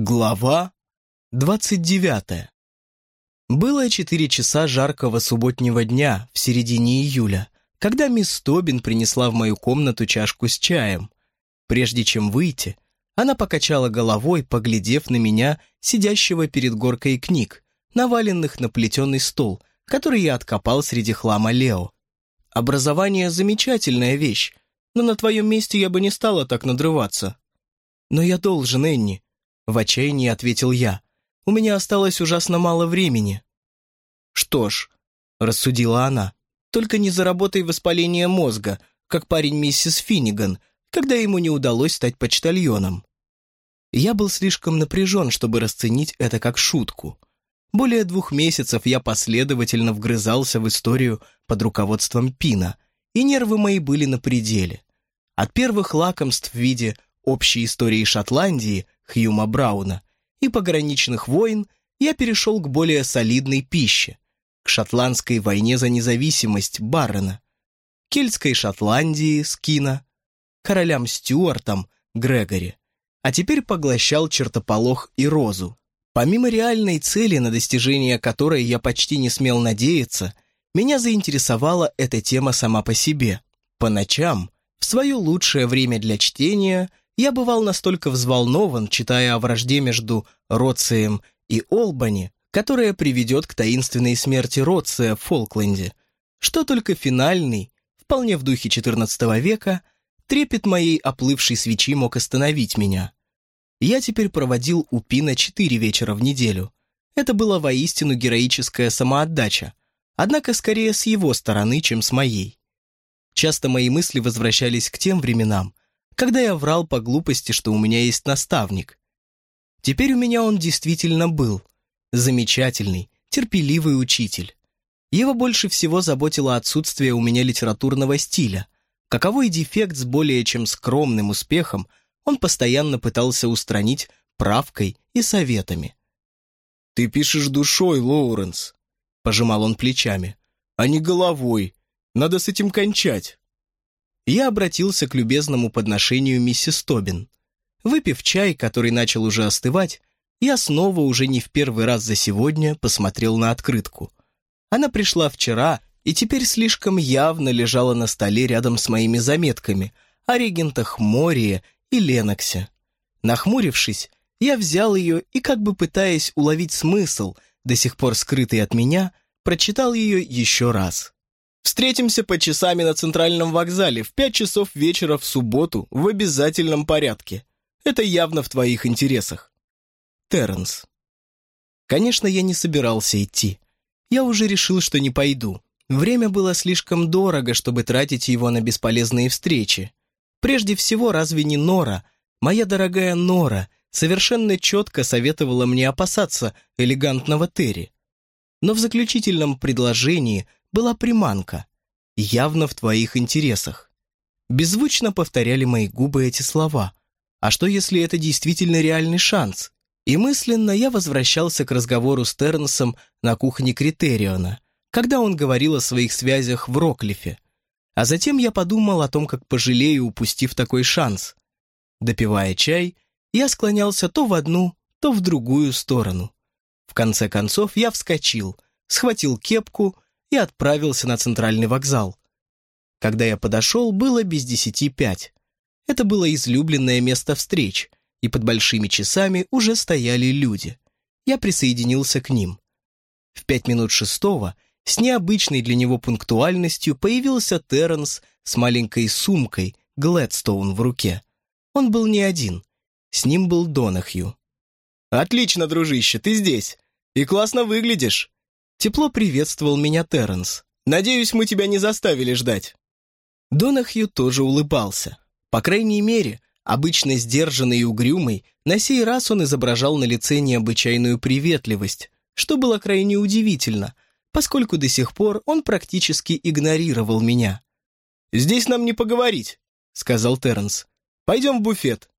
Глава двадцать девятая. Было четыре часа жаркого субботнего дня в середине июля, когда мисс Тобин принесла в мою комнату чашку с чаем. Прежде чем выйти, она покачала головой, поглядев на меня, сидящего перед горкой книг, наваленных на плетеный стол, который я откопал среди хлама Лео. «Образование — замечательная вещь, но на твоем месте я бы не стала так надрываться». «Но я должен, Энни», — в отчаянии ответил я. «У меня осталось ужасно мало времени». «Что ж», — рассудила она, только не заработай воспаление мозга, как парень миссис Финниган, когда ему не удалось стать почтальоном. Я был слишком напряжен, чтобы расценить это как шутку. Более двух месяцев я последовательно вгрызался в историю под руководством Пина, и нервы мои были на пределе. От первых лакомств в виде общей истории Шотландии Хьюма Брауна и пограничных войн я перешел к более солидной пище, к шотландской войне за независимость Баррена, кельтской Шотландии Скина, королям Стюартам Грегори, а теперь поглощал чертополох и розу. Помимо реальной цели, на достижение которой я почти не смел надеяться, меня заинтересовала эта тема сама по себе. По ночам, в свое лучшее время для чтения, я бывал настолько взволнован, читая о вражде между Роцием и Олбани, которая приведет к таинственной смерти Роция в Фолкленде, что только финальный, вполне в духе XIV века, трепет моей оплывшей свечи мог остановить меня. Я теперь проводил у Пина четыре вечера в неделю. Это была воистину героическая самоотдача, однако скорее с его стороны, чем с моей. Часто мои мысли возвращались к тем временам, когда я врал по глупости, что у меня есть наставник. Теперь у меня он действительно был — Замечательный, терпеливый учитель. Его больше всего заботило отсутствие у меня литературного стиля. Каковой дефект с более чем скромным успехом он постоянно пытался устранить правкой и советами. «Ты пишешь душой, Лоуренс», — пожимал он плечами, — «а не головой. Надо с этим кончать». Я обратился к любезному подношению миссис Тобин. Выпив чай, который начал уже остывать, я снова уже не в первый раз за сегодня посмотрел на открытку. Она пришла вчера и теперь слишком явно лежала на столе рядом с моими заметками о регентах Мории и Леноксе. Нахмурившись, я взял ее и, как бы пытаясь уловить смысл, до сих пор скрытый от меня, прочитал ее еще раз. «Встретимся по часами на центральном вокзале в пять часов вечера в субботу в обязательном порядке. Это явно в твоих интересах. Терренс. Конечно, я не собирался идти. Я уже решил, что не пойду. Время было слишком дорого, чтобы тратить его на бесполезные встречи. Прежде всего, разве не Нора, моя дорогая Нора, совершенно четко советовала мне опасаться элегантного Терри. Но в заключительном предложении была приманка, явно в твоих интересах. Беззвучно повторяли мои губы эти слова. А что, если это действительно реальный шанс? И мысленно я возвращался к разговору с Тернсом на кухне Критериона, когда он говорил о своих связях в Роклифе. А затем я подумал о том, как пожалею, упустив такой шанс. Допивая чай, я склонялся то в одну, то в другую сторону. В конце концов я вскочил, схватил кепку и отправился на центральный вокзал. Когда я подошел, было без десяти пять. Это было излюбленное место встреч — и под большими часами уже стояли люди. Я присоединился к ним. В пять минут шестого с необычной для него пунктуальностью появился Терренс с маленькой сумкой Глэдстоун в руке. Он был не один. С ним был Донахью. «Отлично, дружище, ты здесь. И классно выглядишь». Тепло приветствовал меня Терренс. «Надеюсь, мы тебя не заставили ждать». Донахью тоже улыбался. По крайней мере, Обычно сдержанный и угрюмый, на сей раз он изображал на лице необычайную приветливость, что было крайне удивительно, поскольку до сих пор он практически игнорировал меня. «Здесь нам не поговорить», — сказал Терренс. «Пойдем в буфет».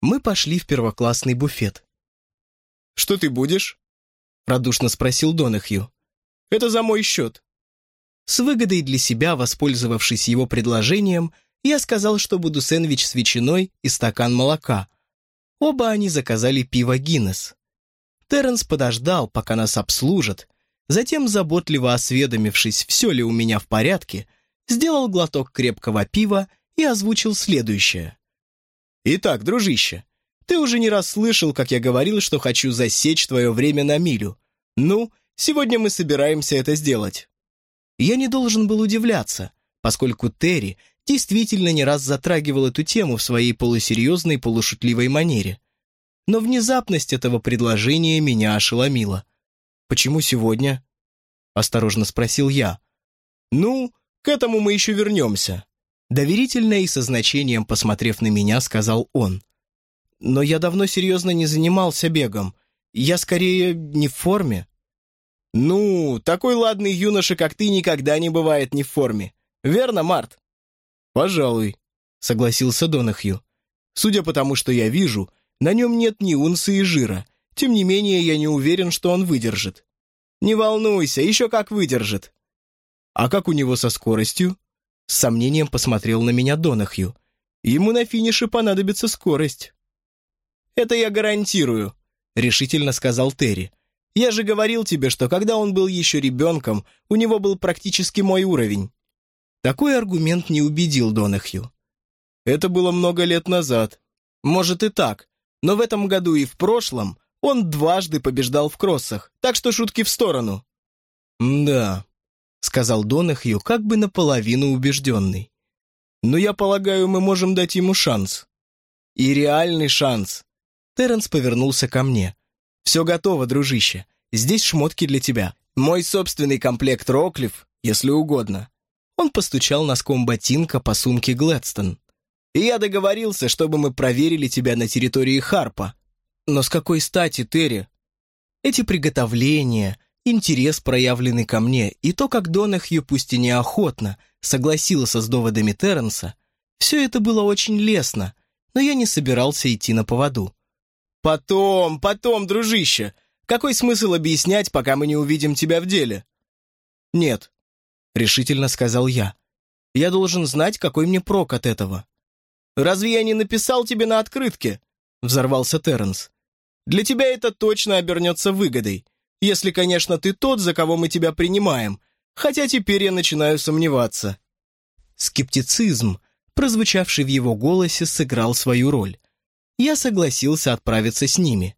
Мы пошли в первоклассный буфет. «Что ты будешь?» — радушно спросил Донахью. «Это за мой счет». С выгодой для себя, воспользовавшись его предложением, я сказал, что буду сэндвич с ветчиной и стакан молока. Оба они заказали пиво Гиннес. Терренс подождал, пока нас обслужат, затем, заботливо осведомившись, все ли у меня в порядке, сделал глоток крепкого пива и озвучил следующее. «Итак, дружище, ты уже не раз слышал, как я говорил, что хочу засечь твое время на милю. Ну, сегодня мы собираемся это сделать». Я не должен был удивляться, поскольку Терри действительно не раз затрагивал эту тему в своей полусерьезной полушутливой манере. Но внезапность этого предложения меня ошеломила. «Почему сегодня?» — осторожно спросил я. «Ну, к этому мы еще вернемся», — доверительно и со значением посмотрев на меня, сказал он. «Но я давно серьезно не занимался бегом. Я скорее не в форме». «Ну, такой ладный юноша, как ты, никогда не бывает не в форме. Верно, Март?» «Пожалуй», — согласился Донахью. «Судя по тому, что я вижу, на нем нет ни унции жира. Тем не менее, я не уверен, что он выдержит». «Не волнуйся, еще как выдержит». «А как у него со скоростью?» С сомнением посмотрел на меня Донахью. «Ему на финише понадобится скорость». «Это я гарантирую», — решительно сказал Терри. «Я же говорил тебе, что когда он был еще ребенком, у него был практически мой уровень». Такой аргумент не убедил Донахью. Это было много лет назад. Может и так, но в этом году и в прошлом он дважды побеждал в кроссах, так что шутки в сторону. «Да», — сказал Донахью, как бы наполовину убежденный. «Но я полагаю, мы можем дать ему шанс». «И реальный шанс». Терренс повернулся ко мне. «Все готово, дружище. Здесь шмотки для тебя. Мой собственный комплект Роклиф, если угодно. Он постучал носком ботинка по сумке Глэдстон. «И я договорился, чтобы мы проверили тебя на территории Харпа. Но с какой стати, Терри? Эти приготовления, интерес, проявленный ко мне, и то, как Донахью, пусть и неохотно, согласился с доводами Терренса, все это было очень лестно, но я не собирался идти на поводу. «Потом, потом, дружище! Какой смысл объяснять, пока мы не увидим тебя в деле?» «Нет, — решительно сказал я. «Я должен знать, какой мне прок от этого». «Разве я не написал тебе на открытке?» — взорвался Терренс. «Для тебя это точно обернется выгодой, если, конечно, ты тот, за кого мы тебя принимаем, хотя теперь я начинаю сомневаться». Скептицизм, прозвучавший в его голосе, сыграл свою роль. Я согласился отправиться с ними.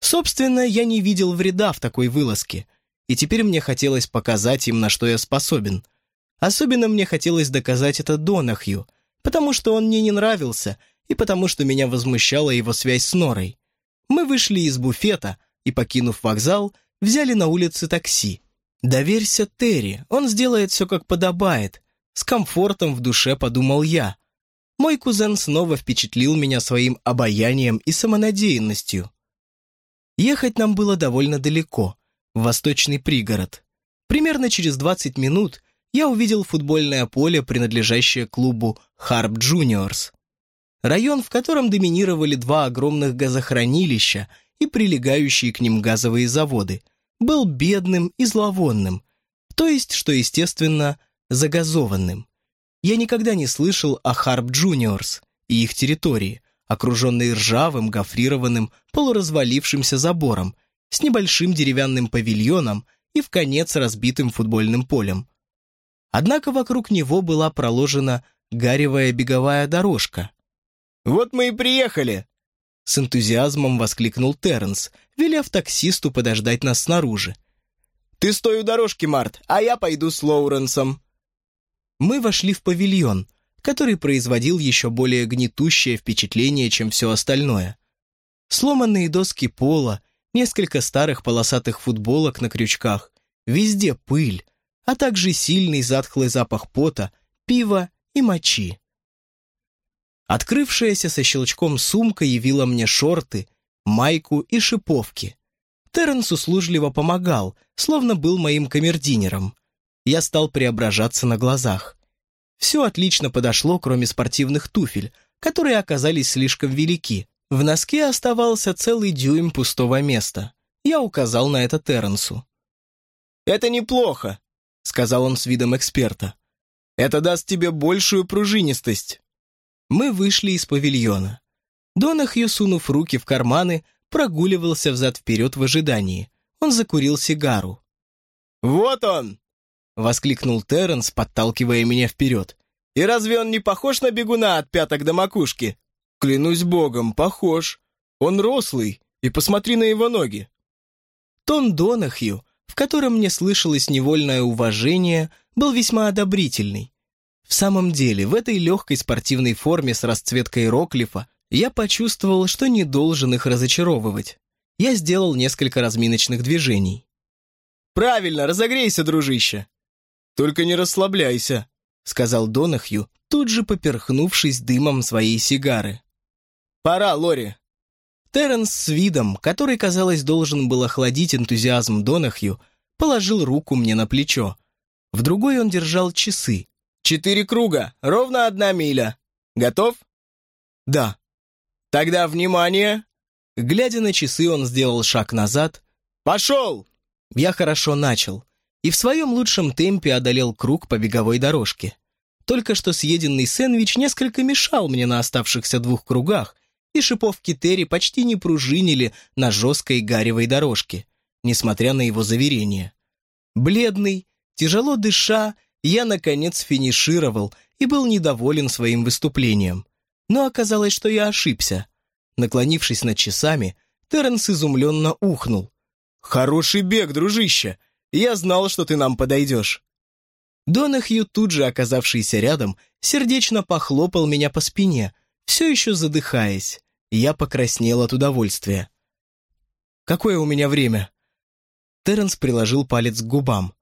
Собственно, я не видел вреда в такой вылазке — и теперь мне хотелось показать им, на что я способен. Особенно мне хотелось доказать это Донахью, потому что он мне не нравился и потому что меня возмущала его связь с Норой. Мы вышли из буфета и, покинув вокзал, взяли на улице такси. «Доверься Терри, он сделает все как подобает», с комфортом в душе подумал я. Мой кузен снова впечатлил меня своим обаянием и самонадеянностью. Ехать нам было довольно далеко, в восточный пригород. Примерно через 20 минут я увидел футбольное поле, принадлежащее клубу Харп Джуниорс. Район, в котором доминировали два огромных газохранилища и прилегающие к ним газовые заводы, был бедным и зловонным, то есть, что естественно, загазованным. Я никогда не слышал о Харп Джуниорс и их территории, окруженной ржавым, гофрированным, полуразвалившимся забором, с небольшим деревянным павильоном и вконец разбитым футбольным полем. Однако вокруг него была проложена гаревая беговая дорожка. «Вот мы и приехали!» С энтузиазмом воскликнул Терренс, велев таксисту подождать нас снаружи. «Ты стой у дорожки, Март, а я пойду с Лоуренсом». Мы вошли в павильон, который производил еще более гнетущее впечатление, чем все остальное. Сломанные доски пола, несколько старых полосатых футболок на крючках, везде пыль, а также сильный затхлый запах пота, пива и мочи. Открывшаяся со щелчком сумка явила мне шорты, майку и шиповки. Терренс услужливо помогал, словно был моим камердинером. Я стал преображаться на глазах. Все отлично подошло, кроме спортивных туфель, которые оказались слишком велики, в носке оставался целый дюйм пустого места. Я указал на это Терренсу. «Это неплохо», — сказал он с видом эксперта. «Это даст тебе большую пружинистость». Мы вышли из павильона. Донахью, сунув руки в карманы, прогуливался взад-вперед в ожидании. Он закурил сигару. «Вот он!» — воскликнул Терренс, подталкивая меня вперед. «И разве он не похож на бегуна от пяток до макушки?» «Клянусь богом, похож. Он рослый, и посмотри на его ноги». Тон Донахью, в котором мне слышалось невольное уважение, был весьма одобрительный. В самом деле, в этой легкой спортивной форме с расцветкой Роклифа я почувствовал, что не должен их разочаровывать. Я сделал несколько разминочных движений. «Правильно, разогрейся, дружище!» «Только не расслабляйся», — сказал Донахью, тут же поперхнувшись дымом своей сигары. «Пора, Лори!» Терренс с видом, который, казалось, должен был охладить энтузиазм Донахью, положил руку мне на плечо. В другой он держал часы. «Четыре круга, ровно одна миля. Готов?» «Да». «Тогда внимание!» Глядя на часы, он сделал шаг назад. «Пошел!» Я хорошо начал и в своем лучшем темпе одолел круг по беговой дорожке. Только что съеденный сэндвич несколько мешал мне на оставшихся двух кругах, и шиповки Терри почти не пружинили на жесткой гаревой дорожке, несмотря на его заверения. Бледный, тяжело дыша, я, наконец, финишировал и был недоволен своим выступлением. Но оказалось, что я ошибся. Наклонившись над часами, Терренс изумленно ухнул. «Хороший бег, дружище! Я знал, что ты нам подойдешь». Донахью, тут же оказавшийся рядом, сердечно похлопал меня по спине, все еще задыхаясь. Я покраснел от удовольствия. «Какое у меня время?» Терренс приложил палец к губам.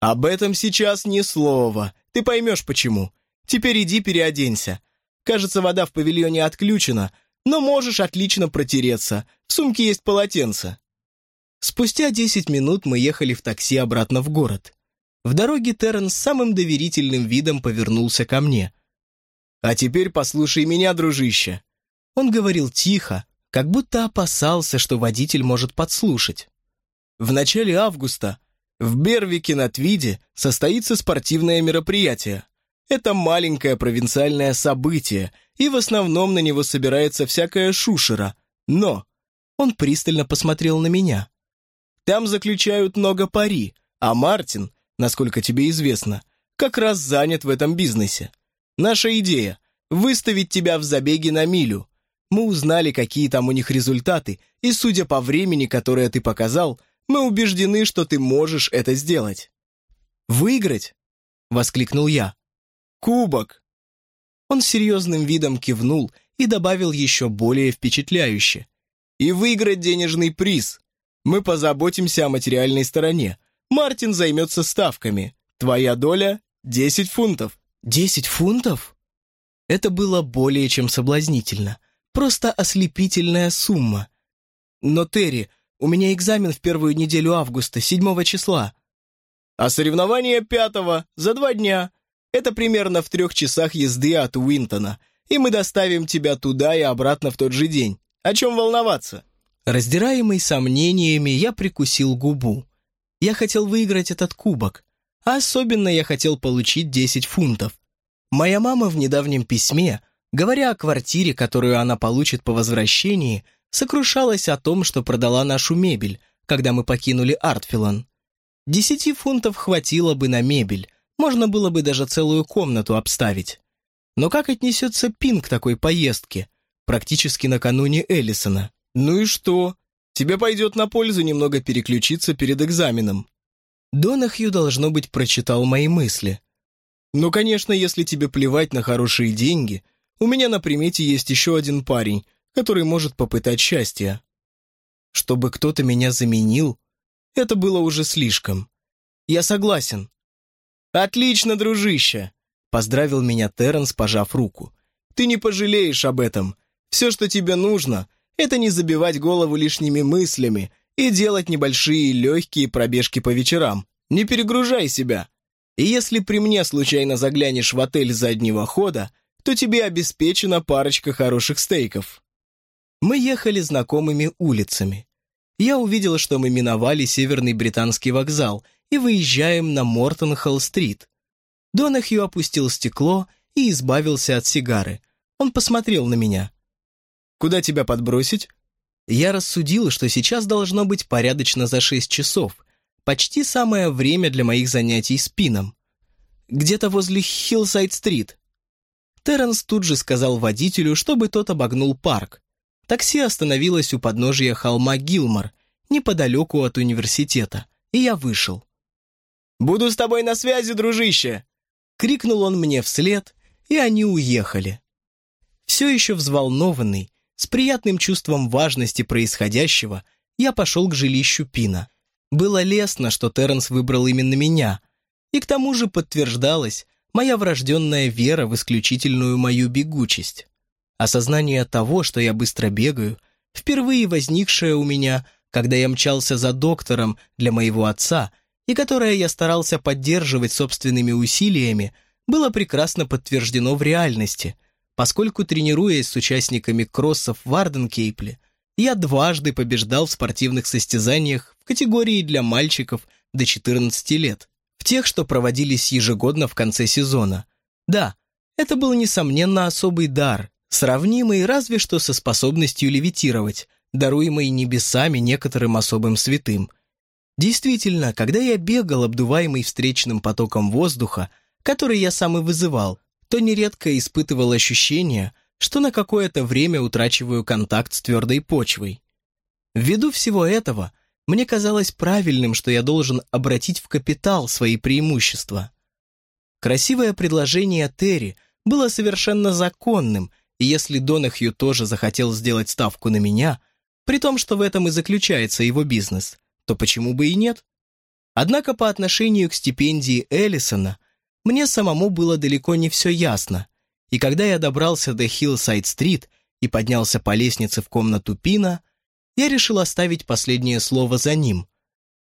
«Об этом сейчас ни слова. Ты поймешь, почему. Теперь иди переоденься. Кажется, вода в павильоне отключена, но можешь отлично протереться. В сумке есть полотенце». Спустя десять минут мы ехали в такси обратно в город. В дороге Терренс самым доверительным видом повернулся ко мне. «А теперь послушай меня, дружище. Он говорил тихо, как будто опасался, что водитель может подслушать. В начале августа в Бервике на Твиде состоится спортивное мероприятие. Это маленькое провинциальное событие, и в основном на него собирается всякая шушера. Но он пристально посмотрел на меня. Там заключают много пари, а Мартин, насколько тебе известно, как раз занят в этом бизнесе. Наша идея – выставить тебя в забеге на милю, мы узнали, какие там у них результаты, и, судя по времени, которое ты показал, мы убеждены, что ты можешь это сделать». «Выиграть?» — воскликнул я. «Кубок!» Он серьезным видом кивнул и добавил еще более впечатляюще. «И выиграть денежный приз. Мы позаботимся о материальной стороне. Мартин займется ставками. Твоя доля — десять фунтов». «Десять фунтов?» Это было более чем соблазнительно. Просто ослепительная сумма. Но, Терри, у меня экзамен в первую неделю августа, седьмого числа. А соревнование пятого, за два дня. Это примерно в трех часах езды от Уинтона. И мы доставим тебя туда и обратно в тот же день. О чем волноваться? Раздираемый сомнениями, я прикусил губу. Я хотел выиграть этот кубок. А особенно я хотел получить 10 фунтов. Моя мама в недавнем письме Говоря о квартире, которую она получит по возвращении, сокрушалась о том, что продала нашу мебель, когда мы покинули Артфилан. Десяти фунтов хватило бы на мебель, можно было бы даже целую комнату обставить. Но как отнесется Пин к такой поездке, практически накануне Эллисона? Ну и что? Тебе пойдет на пользу немного переключиться перед экзаменом. Донахью, должно быть, прочитал мои мысли. Ну, конечно, если тебе плевать на хорошие деньги – у меня на примете есть еще один парень, который может попытать счастье. Чтобы кто-то меня заменил, это было уже слишком. Я согласен. Отлично, дружище, поздравил меня Терренс, пожав руку. Ты не пожалеешь об этом. Все, что тебе нужно, это не забивать голову лишними мыслями и делать небольшие легкие пробежки по вечерам. Не перегружай себя. И если при мне случайно заглянешь в отель заднего хода, то тебе обеспечена парочка хороших стейков. Мы ехали знакомыми улицами. Я увидел, что мы миновали Северный Британский вокзал и выезжаем на Мортон-Холл-стрит. Донахью опустил стекло и избавился от сигары. Он посмотрел на меня. Куда тебя подбросить?» Я рассудил, что сейчас должно быть порядочно за шесть часов. Почти самое время для моих занятий спином. Где-то возле Хиллсайд-стрит. Терренс тут же сказал водителю, чтобы тот обогнул парк. Такси остановилось у подножия холма Гилмор, неподалеку от университета, и я вышел. «Буду с тобой на связи, дружище!» Крикнул он мне вслед, и они уехали. Все еще взволнованный, с приятным чувством важности происходящего, я пошел к жилищу Пина. Было лестно, что Терренс выбрал именно меня, и к тому же подтверждалась моя врожденная вера в исключительную мою бегучесть. Осознание того, что я быстро бегаю, впервые возникшее у меня, когда я мчался за доктором для моего отца – и которое я старался поддерживать собственными усилиями, было прекрасно подтверждено в реальности, поскольку, тренируясь с участниками кроссов в Арденкейпле, я дважды побеждал в спортивных состязаниях в категории для мальчиков до 14 лет, в тех, что проводились ежегодно в конце сезона. Да, это был, несомненно, особый дар, сравнимый разве что со способностью левитировать, даруемый небесами некоторым особым святым – Действительно, когда я бегал, обдуваемый встречным потоком воздуха, который я сам и вызывал, то нередко испытывал ощущение, что на какое-то время утрачиваю контакт с твердой почвой. Ввиду всего этого, мне казалось правильным, что я должен обратить в капитал свои преимущества. Красивое предложение Терри было совершенно законным, и если Донахью тоже захотел сделать ставку на меня, при том, что в этом и заключается его бизнес – то почему бы и нет? Однако по отношению к стипендии Эллисона мне самому было далеко не все ясно, и когда я добрался до Хиллсайд-стрит и поднялся по лестнице в комнату Пина, я решил оставить последнее слово за ним.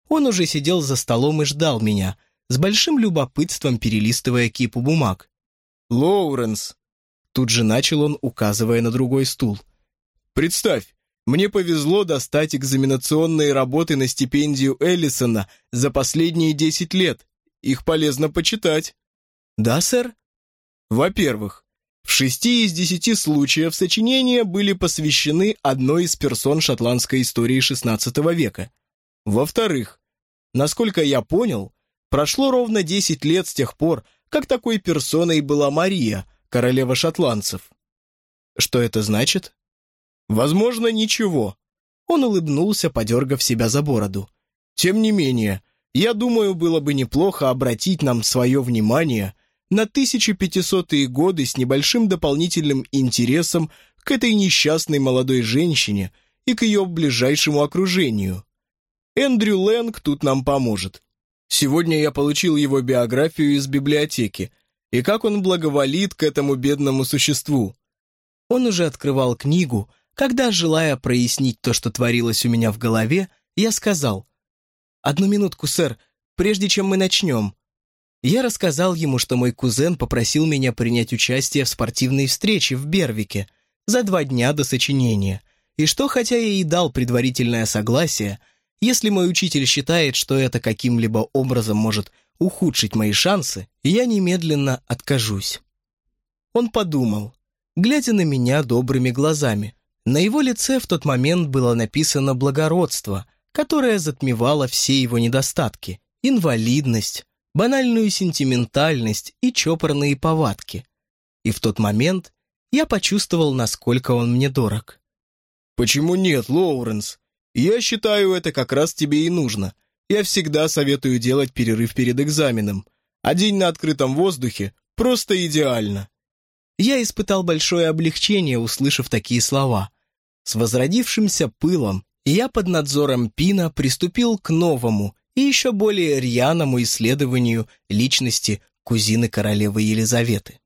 Он уже сидел за столом и ждал меня, с большим любопытством перелистывая кипу бумаг. «Лоуренс!» Тут же начал он, указывая на другой стул. «Представь, мне повезло достать экзаменационные работы на стипендию Эллисона за последние 10 лет. Их полезно почитать. Да, сэр? Во-первых, в шести из десяти случаев сочинения были посвящены одной из персон шотландской истории XVI века. Во-вторых, насколько я понял, прошло ровно 10 лет с тех пор, как такой персоной была Мария, королева шотландцев. Что это значит? Возможно, ничего. Он улыбнулся, подергав себя за бороду. Тем не менее, я думаю, было бы неплохо обратить нам свое внимание на 1500-е годы с небольшим дополнительным интересом к этой несчастной молодой женщине и к ее ближайшему окружению. Эндрю Лэнг тут нам поможет. Сегодня я получил его биографию из библиотеки, и как он благоволит к этому бедному существу. Он уже открывал книгу, когда, желая прояснить то, что творилось у меня в голове, я сказал, «Одну минутку, сэр, прежде чем мы начнем». Я рассказал ему, что мой кузен попросил меня принять участие в спортивной встрече в Бервике за два дня до сочинения, и что, хотя я и дал предварительное согласие, если мой учитель считает, что это каким-либо образом может ухудшить мои шансы, я немедленно откажусь. Он подумал, глядя на меня добрыми глазами. На его лице в тот момент было написано благородство, которое затмевало все его недостатки, инвалидность, банальную сентиментальность и чопорные повадки. И в тот момент я почувствовал, насколько он мне дорог. «Почему нет, Лоуренс? Я считаю, это как раз тебе и нужно. Я всегда советую делать перерыв перед экзаменом. А день на открытом воздухе просто идеально». Я испытал большое облегчение, услышав такие слова – с возродившимся пылом я под надзором Пина приступил к новому и еще более рьяному исследованию личности кузины королевы Елизаветы.